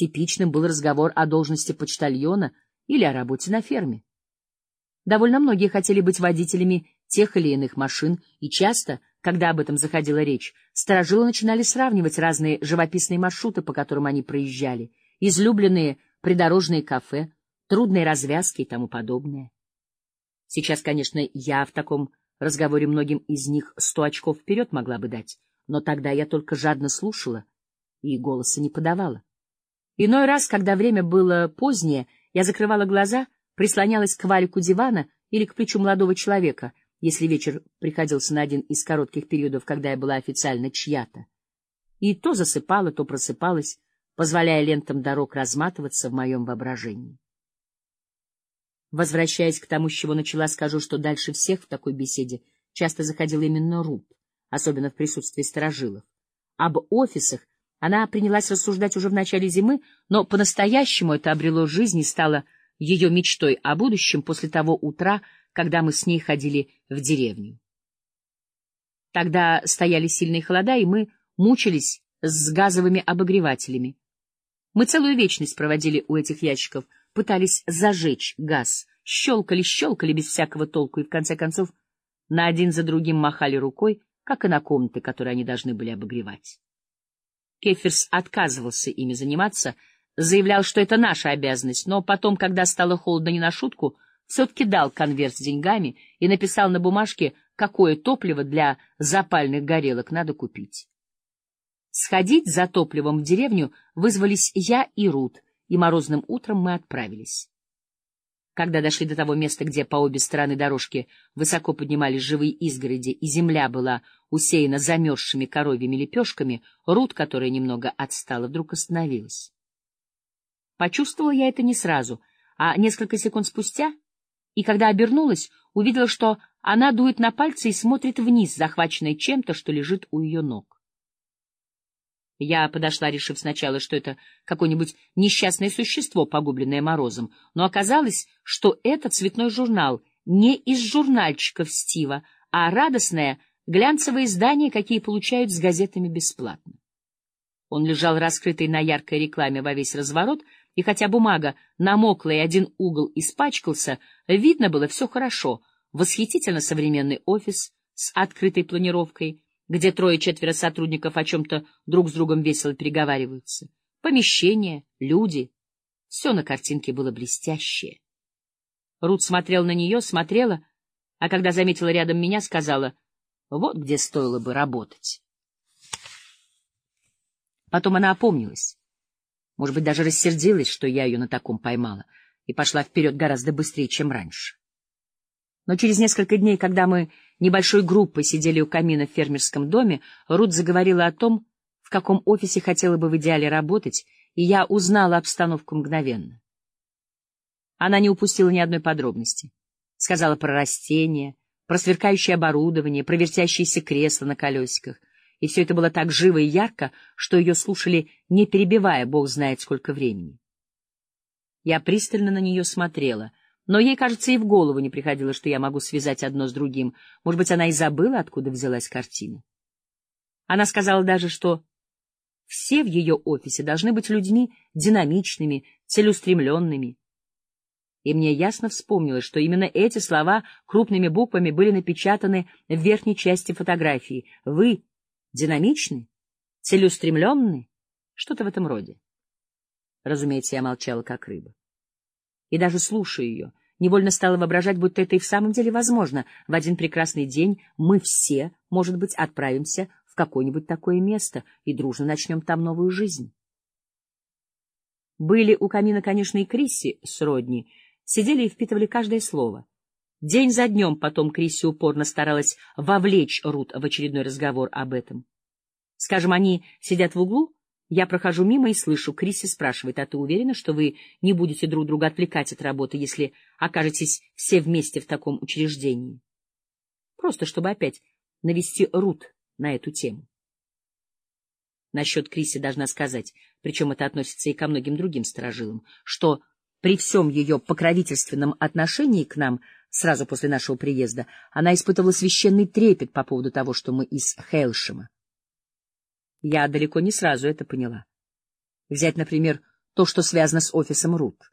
Типичным был разговор о должности почтальона или о работе на ферме. Довольно многие хотели быть водителями тех или иных машин, и часто, когда об этом заходила речь, сторожилы начинали сравнивать разные живописные маршруты, по которым они проезжали, излюбленные придорожные кафе, трудные развязки и тому подобное. Сейчас, конечно, я в таком разговоре многим из них сто очков вперед могла бы дать, но тогда я только жадно слушала и голоса не подавала. Иной раз, когда время было позднее, я закрывала глаза, прислонялась к валику дивана или к плечу молодого человека, если вечер приходился на один из коротких периодов, когда я была официально чья-то. И то засыпала, то просыпалась, позволяя лентам дорог разматываться в моем воображении. Возвращаясь к тому, с чего начала, скажу, что дальше всех в такой беседе часто заходил именно Рут, особенно в присутствии сторожилов. Об офисах она принялась рассуждать уже в начале зимы, но по-настоящему это обрело жизнь и стало ее мечтой о будущем после того утра, когда мы с ней ходили в деревню. Тогда стояли сильные холода, и мы мучились с газовыми обогревателями. Мы целую вечность проводили у этих ящиков, пытались зажечь газ, щелкали, щелкали без всякого толку и, в конце концов, на один за другим махали рукой, как и на комнаты, которые они должны были обогревать. Кеферс отказывался ими заниматься, заявлял, что это наша обязанность, но потом, когда стало холодно не на шутку, все-таки дал конверт с деньгами и написал на бумажке, какое топливо для запальных горелок надо купить. Сходить за топливом в деревню вызвались я и Рут, и морозным утром мы отправились. Когда дошли до того места, где по обе стороны дорожки высоко поднимались живые изгороди, и земля была усеяна замерзшими коровьими лепешками, Рут, которая немного отстала, вдруг остановилась. Почувствовала я это не сразу, а несколько секунд спустя, и когда обернулась, увидела, что она дует на пальцы и смотрит вниз, захваченная чем-то, что лежит у ее ног. Я подошла, решив сначала, что это какое-нибудь несчастное существо, погубленное морозом, но оказалось, что это цветной журнал не из журнальчиков Стива, а радостное глянцевое издание, какие получают с газетами бесплатно. Он лежал раскрытый на яркой рекламе во весь разворот, и хотя бумага намокла и один угол испачкался, видно было все хорошо. Восхитительно современный офис с открытой планировкой — где трое-четверо сотрудников о чем-то друг с другом весело переговариваются. Помещение, люди. Все на картинке было блестящее. Рут смотрел на нее, смотрела, а когда заметила рядом меня, сказала, вот где стоило бы работать. Потом она опомнилась. Может быть, даже рассердилась, что я ее на таком поймала, и пошла вперед гораздо быстрее, чем раньше. Но через несколько дней, когда мы небольшой группой сидели у камина в фермерском доме, Рут заговорила о том, в каком офисе хотела бы в идеале работать, и я узнала обстановку мгновенно. Она не упустила ни одной подробности. Сказала про растения, про сверкающее оборудование, про вертящиеся кресла на колесиках. И все это было так живо и ярко, что ее слушали, не перебивая, бог знает сколько времени. Я пристально на нее смотрела — но ей, кажется, и в голову не приходило, что я могу связать одно с другим. Может быть, она и забыла, откуда взялась картина. Она сказала даже, что все в ее офисе должны быть людьми динамичными, целеустремленными. И мне ясно вспомнилось, что именно эти слова крупными буквами были напечатаны в верхней части фотографии. Вы динамичны, целеустремленны, что-то в этом роде. Разумеется, я молчала, как рыба. И даже слушая ее, Невольно стала воображать, будто это и в самом деле возможно. В один прекрасный день мы все, может быть, отправимся в какое-нибудь такое место и дружно начнем там новую жизнь. Были у камина, конечно, и Крисси с Родни, сидели и впитывали каждое слово. День за днем потом Крисси упорно старалась вовлечь Рут в очередной разговор об этом. Скажем, они сидят в углу, я прохожу мимо и слышу, Криси спрашивает, а ты уверена, что вы не будете друг друга отвлекать от работы, если окажетесь все вместе в таком учреждении? Просто чтобы опять навести Рут на эту тему. Насчет Криси должна сказать, причем это относится и ко многим другим сторожилам, что при всем ее покровительственном отношении к нам сразу после нашего приезда она испытывала священный трепет по поводу того, что мы из Хейлшема. Я далеко не сразу это поняла. Взять, например, то, что связано с офисом Рут.